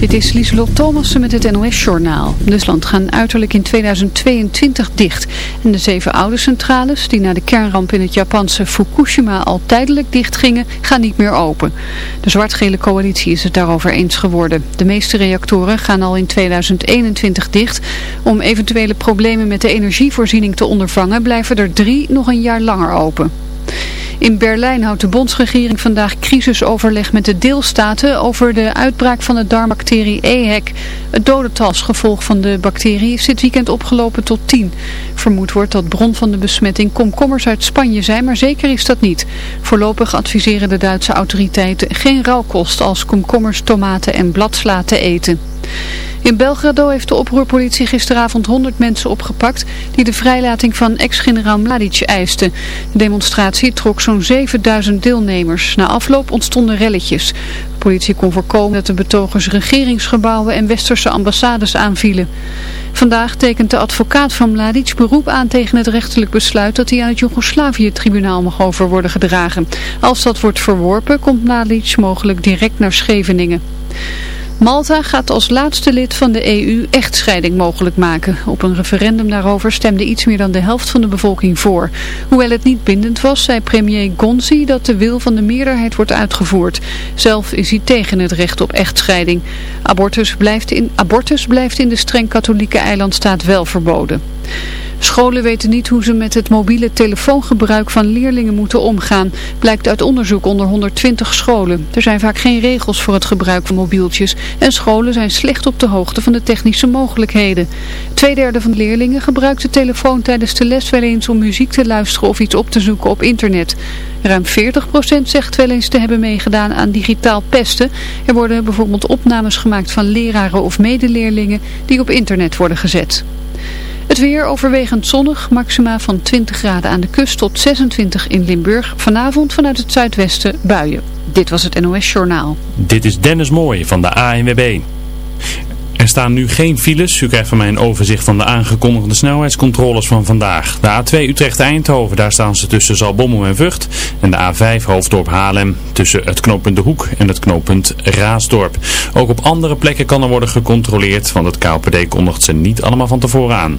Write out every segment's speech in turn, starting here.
Dit is Lieselot Thomassen met het NOS-journaal. Rusland gaan uiterlijk in 2022 dicht. En de zeven oude centrales, die na de kernramp in het Japanse Fukushima al tijdelijk dicht gingen, gaan niet meer open. De zwart-gele coalitie is het daarover eens geworden. De meeste reactoren gaan al in 2021 dicht. Om eventuele problemen met de energievoorziening te ondervangen blijven er drie nog een jaar langer open. In Berlijn houdt de bondsregering vandaag crisisoverleg met de deelstaten over de uitbraak van de darmbacterie EHEC. Het dodental als gevolg van de bacterie is dit weekend opgelopen tot 10. Vermoed wordt dat bron van de besmetting komkommers uit Spanje zijn, maar zeker is dat niet. Voorlopig adviseren de Duitse autoriteiten geen rauwkost als komkommers, tomaten en bladsla te eten. In Belgrado heeft de oproerpolitie gisteravond 100 mensen opgepakt die de vrijlating van ex-generaal Mladic eisten. De demonstratie trok zo'n 7000 deelnemers. Na afloop ontstonden relletjes. De politie kon voorkomen dat de betogers regeringsgebouwen en westerse ambassades aanvielen. Vandaag tekent de advocaat van Mladic beroep aan tegen het rechterlijk besluit dat hij aan het Joegoslavië-tribunaal mag over worden gedragen. Als dat wordt verworpen komt Mladic mogelijk direct naar Scheveningen. Malta gaat als laatste lid van de EU echtscheiding mogelijk maken. Op een referendum daarover stemde iets meer dan de helft van de bevolking voor. Hoewel het niet bindend was, zei premier Gonzi dat de wil van de meerderheid wordt uitgevoerd. Zelf is hij tegen het recht op echtscheiding. Abortus blijft in, abortus blijft in de streng katholieke eilandstaat wel verboden. Scholen weten niet hoe ze met het mobiele telefoongebruik van leerlingen moeten omgaan, blijkt uit onderzoek onder 120 scholen. Er zijn vaak geen regels voor het gebruik van mobieltjes en scholen zijn slecht op de hoogte van de technische mogelijkheden. Tweederde van de leerlingen gebruikt de telefoon tijdens de les wel eens om muziek te luisteren of iets op te zoeken op internet. Ruim 40% zegt wel eens te hebben meegedaan aan digitaal pesten. Er worden bijvoorbeeld opnames gemaakt van leraren of medeleerlingen die op internet worden gezet. Het weer overwegend zonnig, maxima van 20 graden aan de kust tot 26 in Limburg. Vanavond vanuit het zuidwesten buien. Dit was het NOS Journaal. Dit is Dennis Mooij van de ANWB. Er staan nu geen files. U krijgt van mij een overzicht van de aangekondigde snelheidscontroles van vandaag. De A2 Utrecht-Eindhoven, daar staan ze tussen Zalbommel en Vught. En de A5 Hoofddorp Haarlem tussen het knooppunt De Hoek en het knooppunt Raasdorp. Ook op andere plekken kan er worden gecontroleerd, want het KPD kondigt ze niet allemaal van tevoren aan.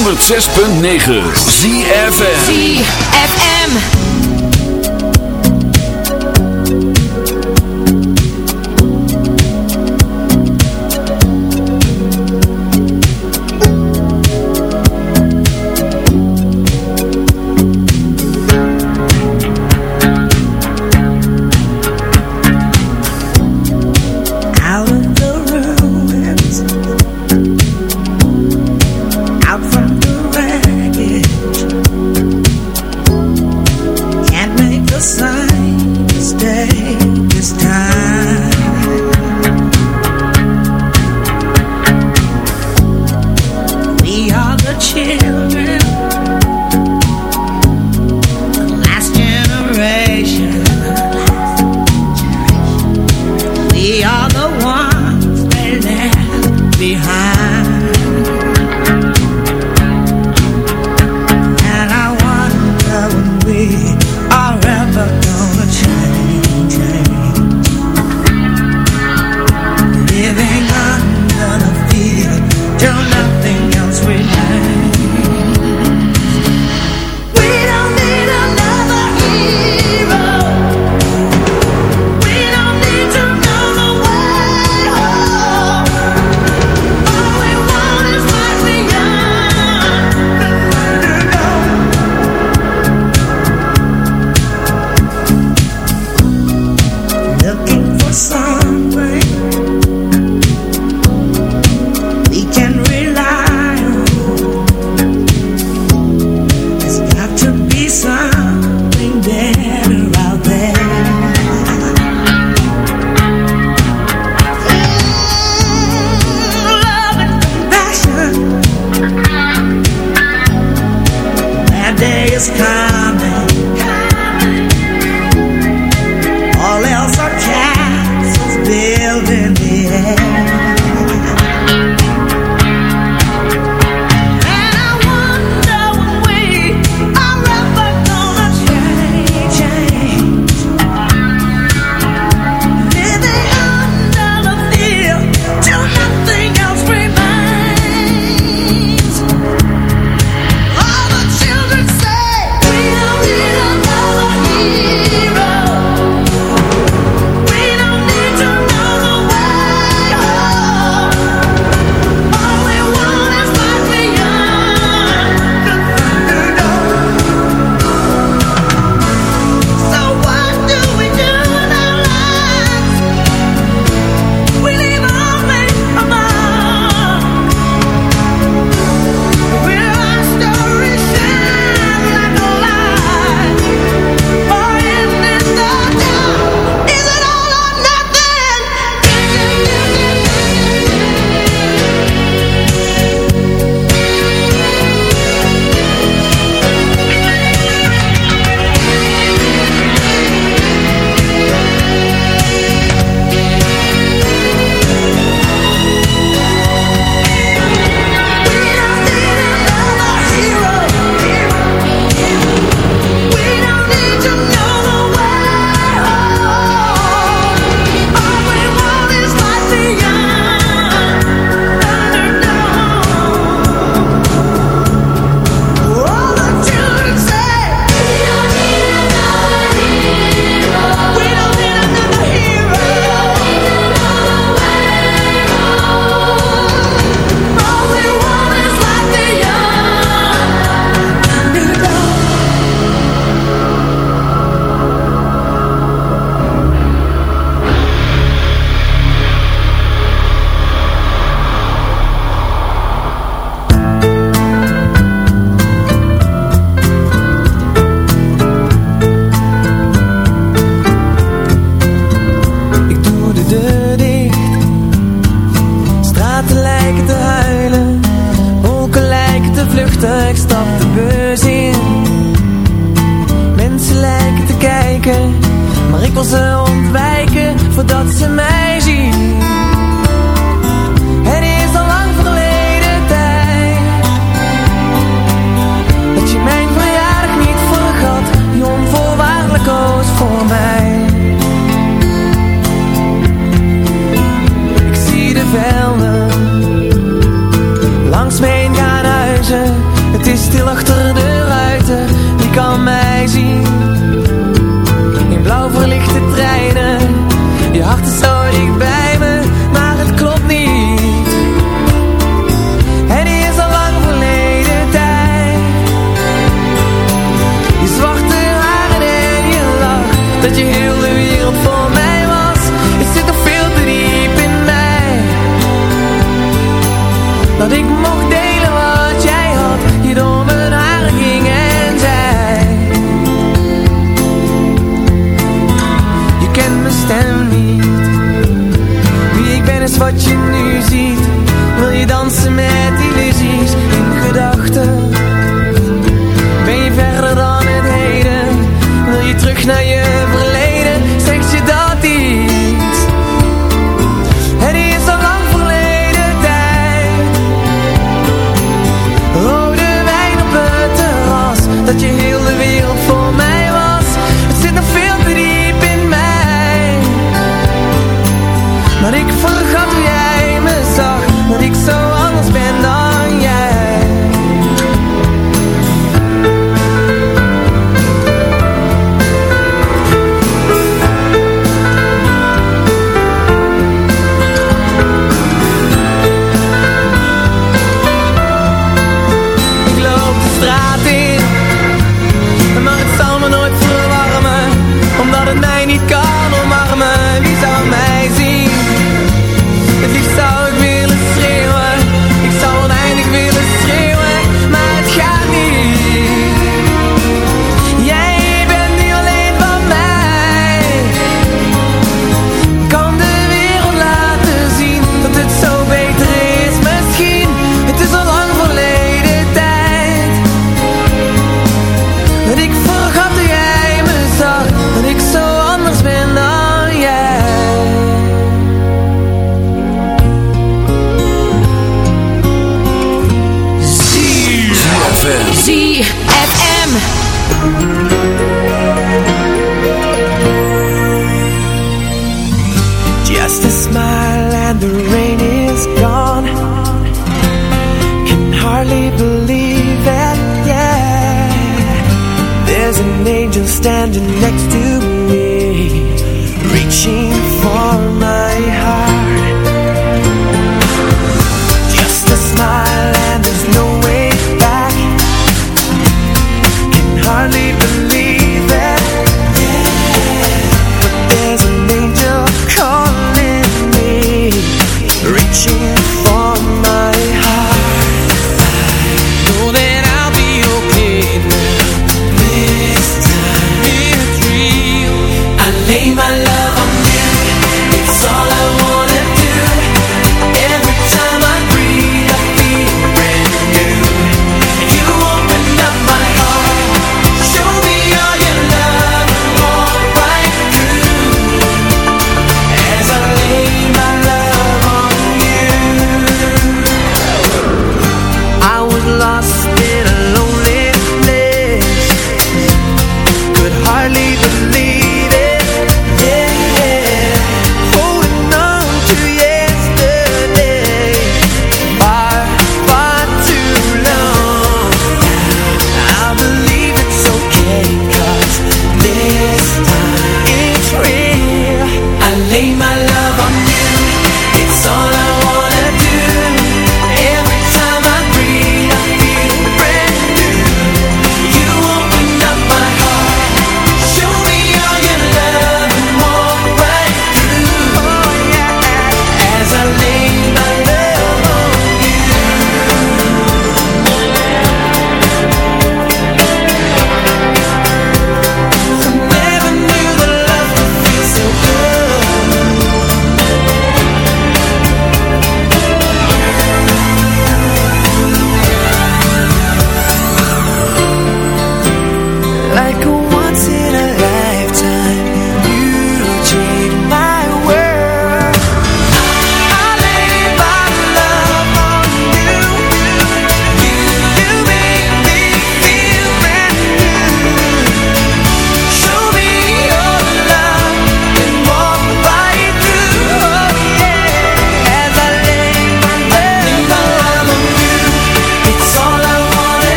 106.9 ZFM ZFM Ik kent mijn stem niet. Wie ik ben is wat je nu ziet. Wil je dansen met die standing next to me Reaching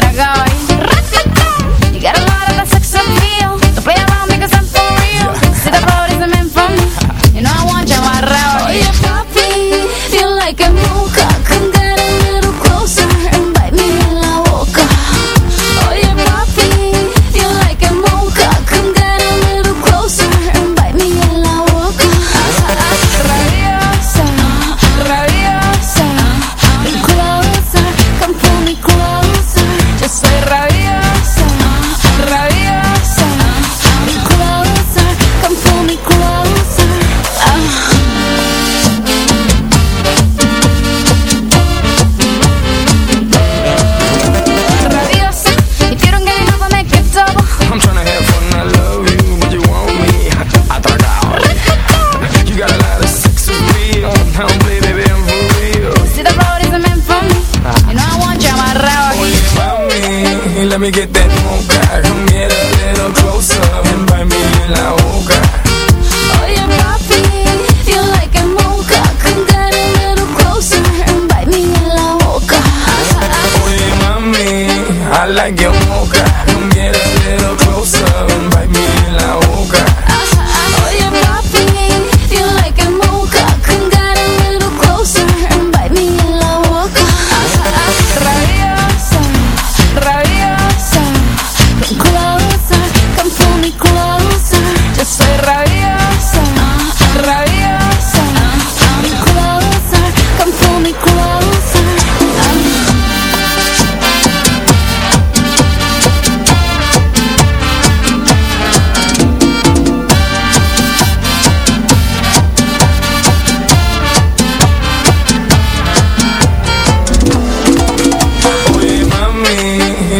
draga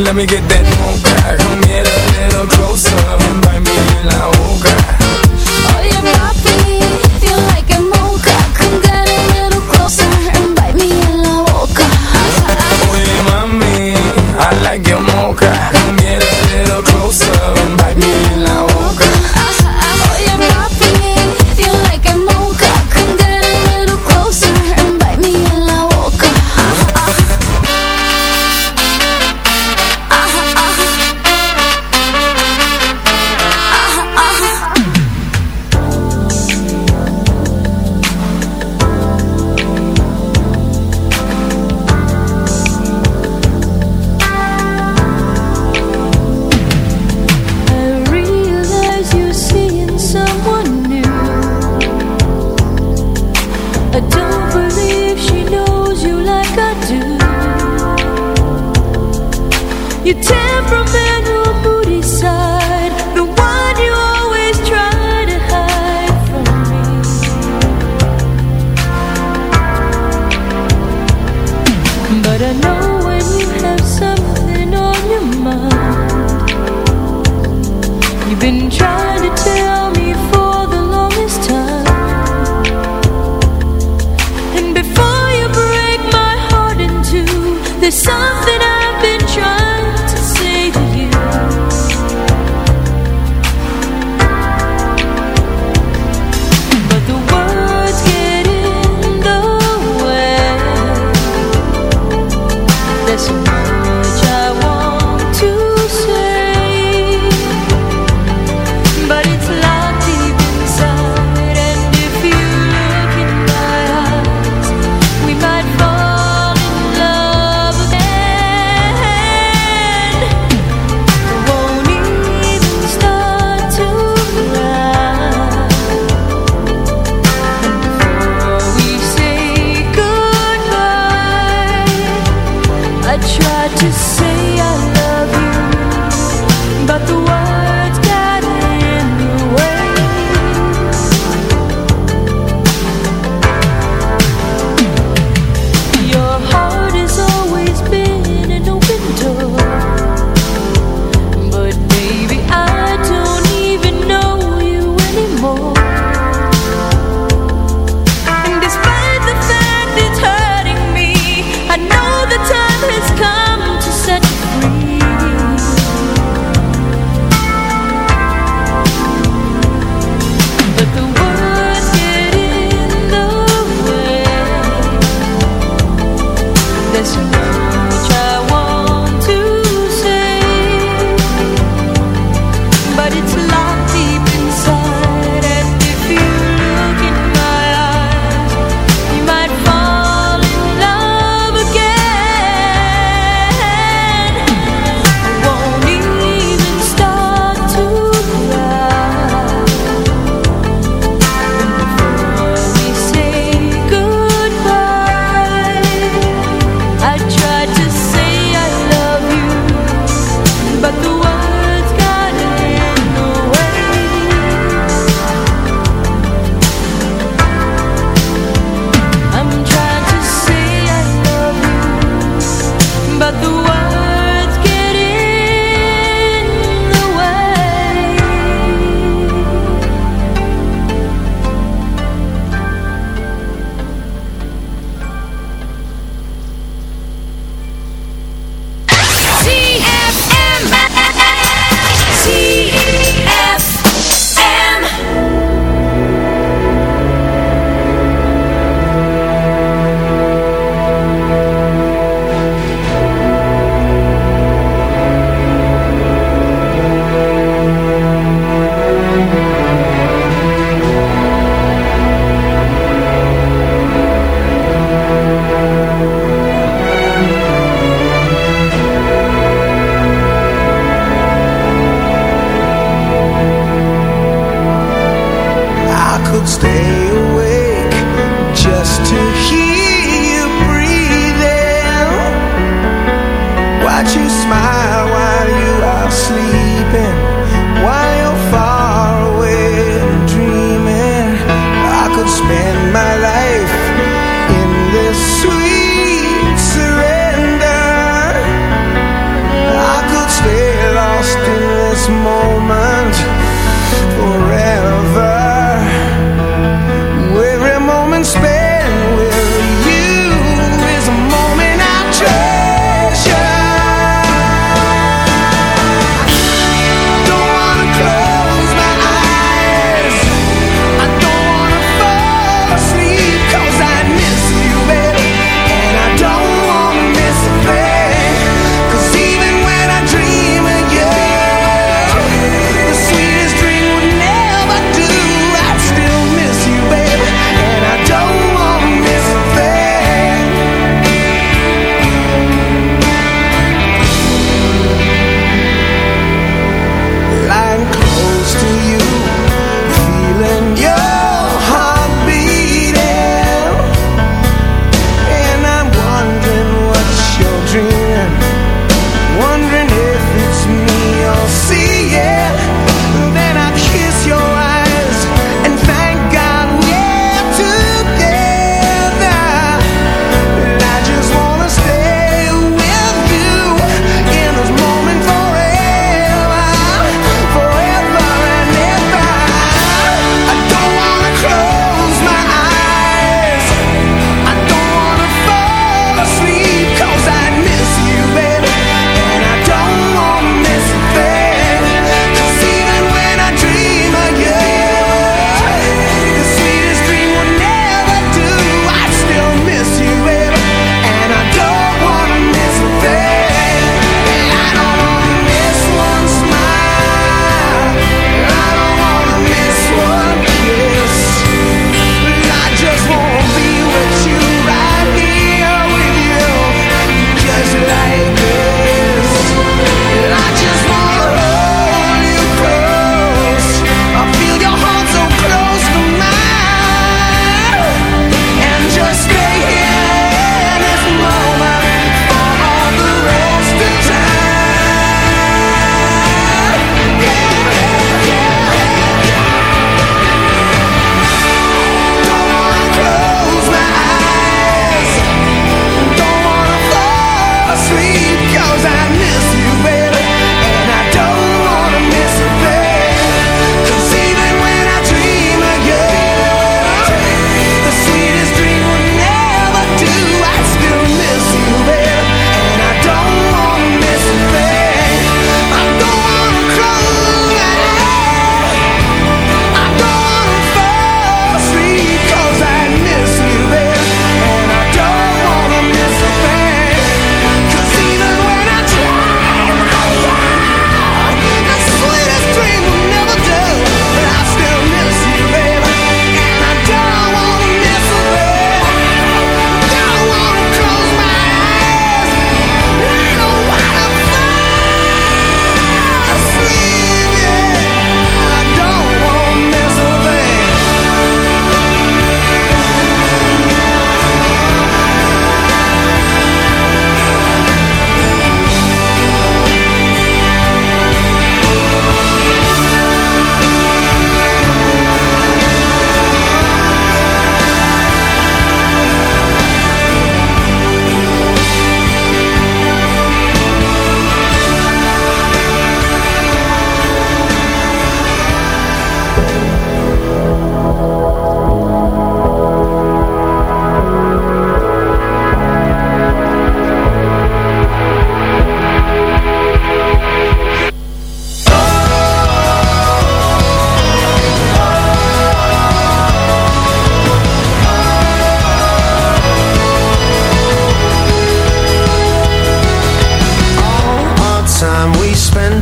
let me get that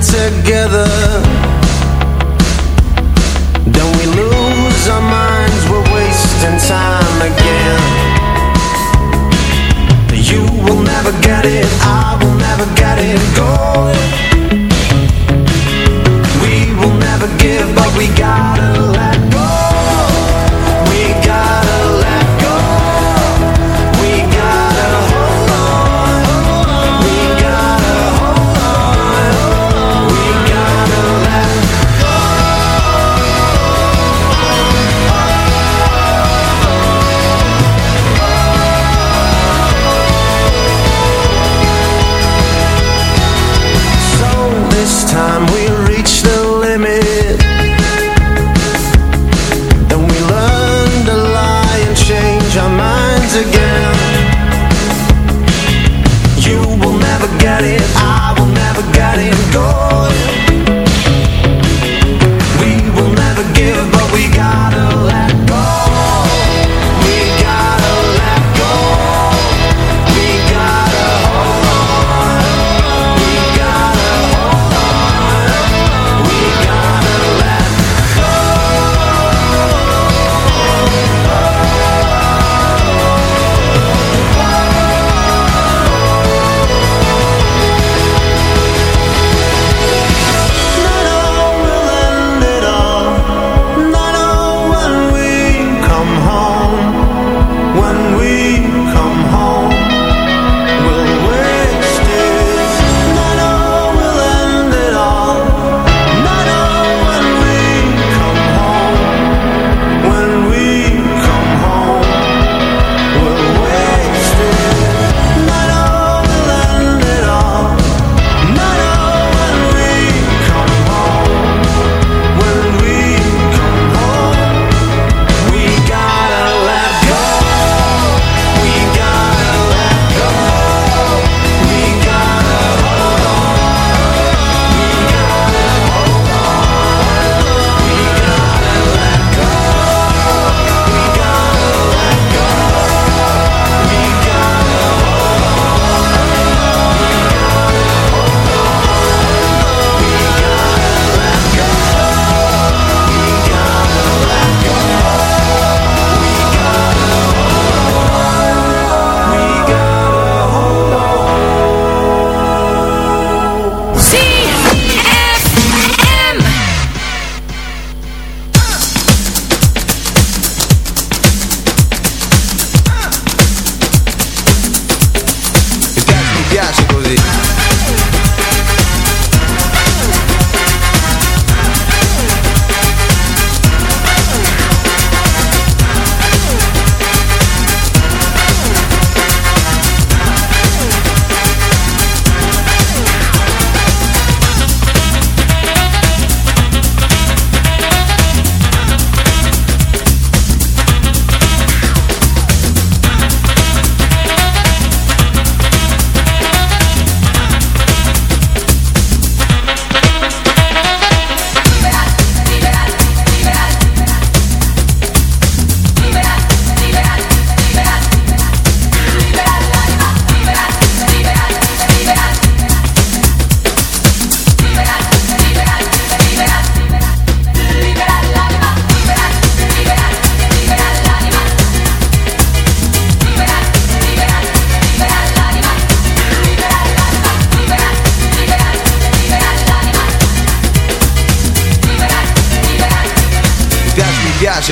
together. Don't we lose our minds? We're wasting time again. You will never get it. I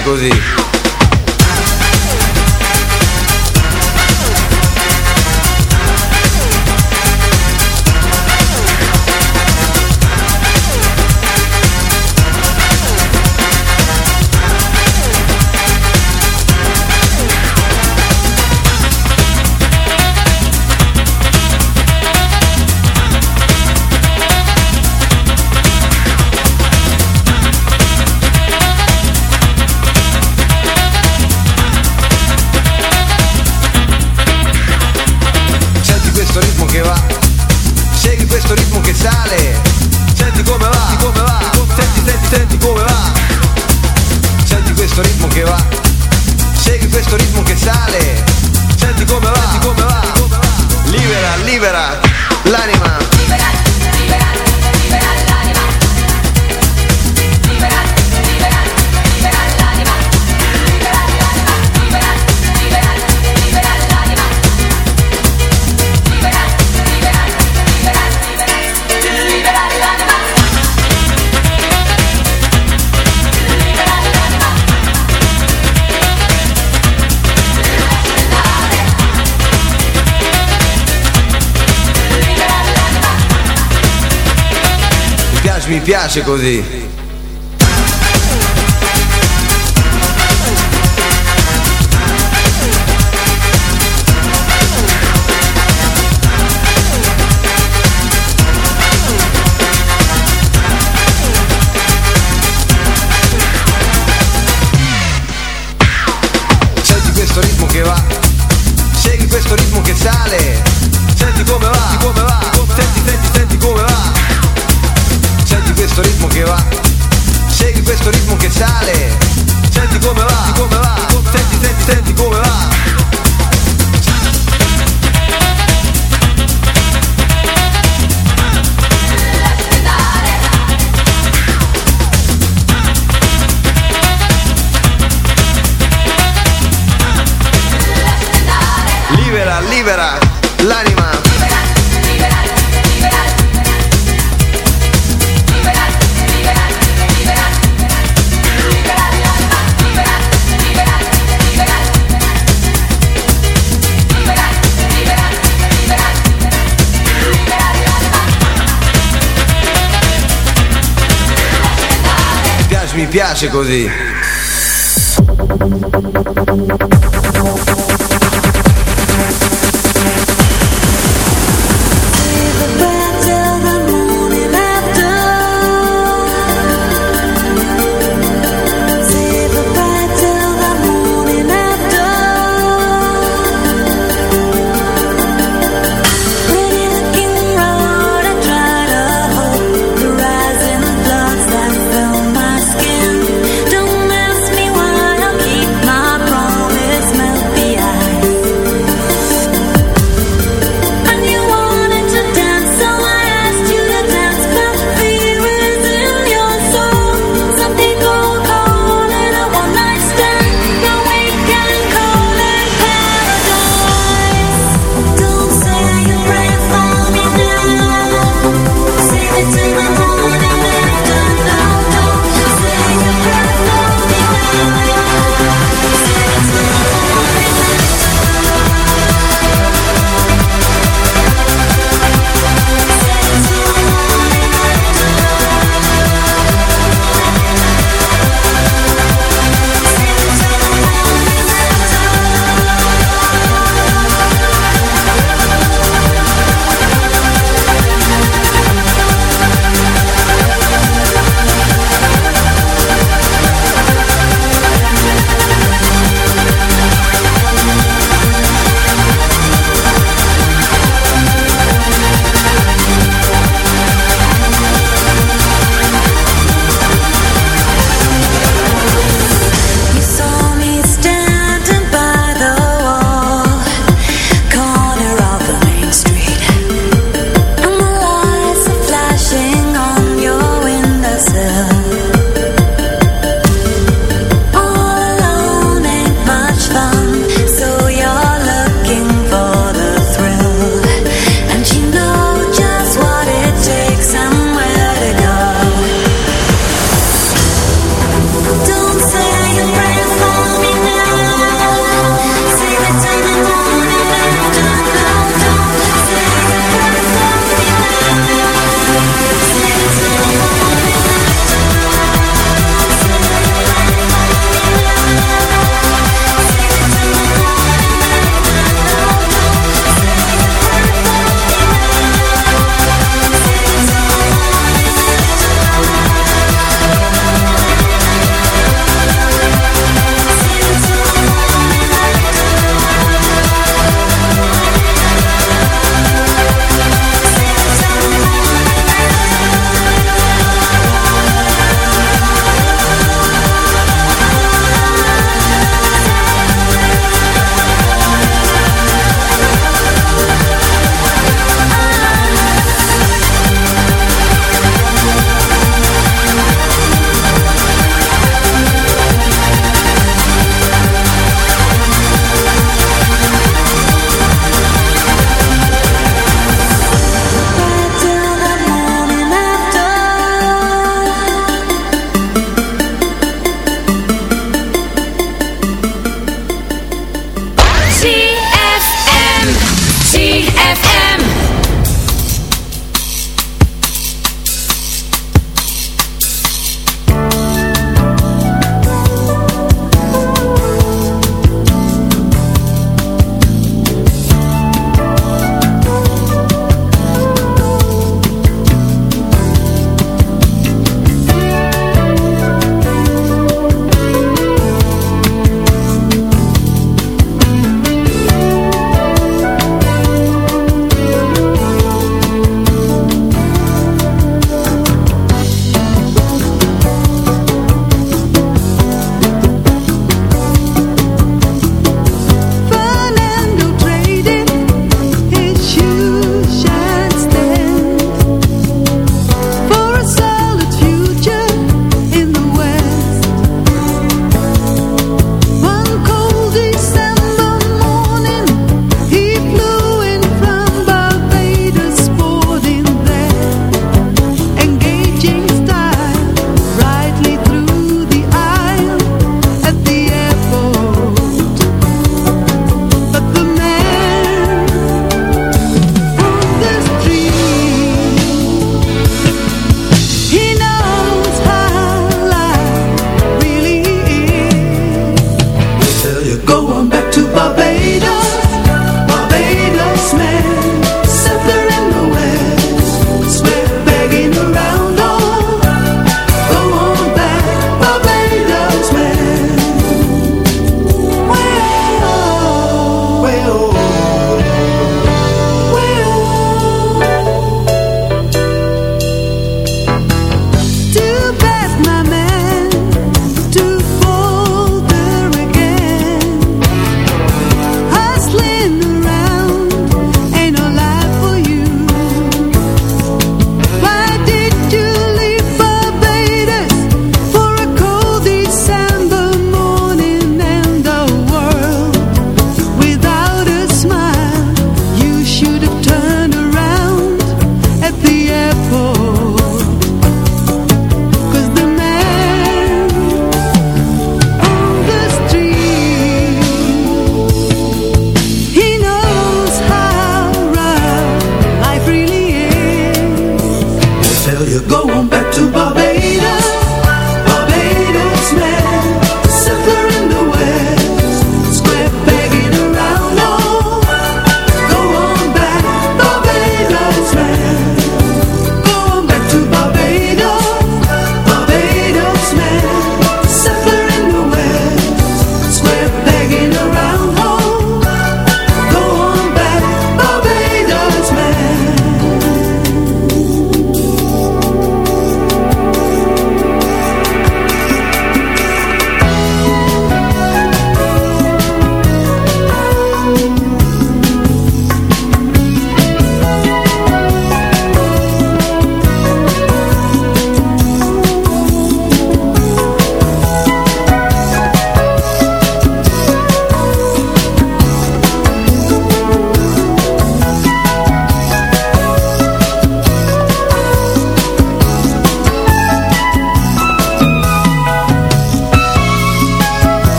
piace. Piace così. Rudy.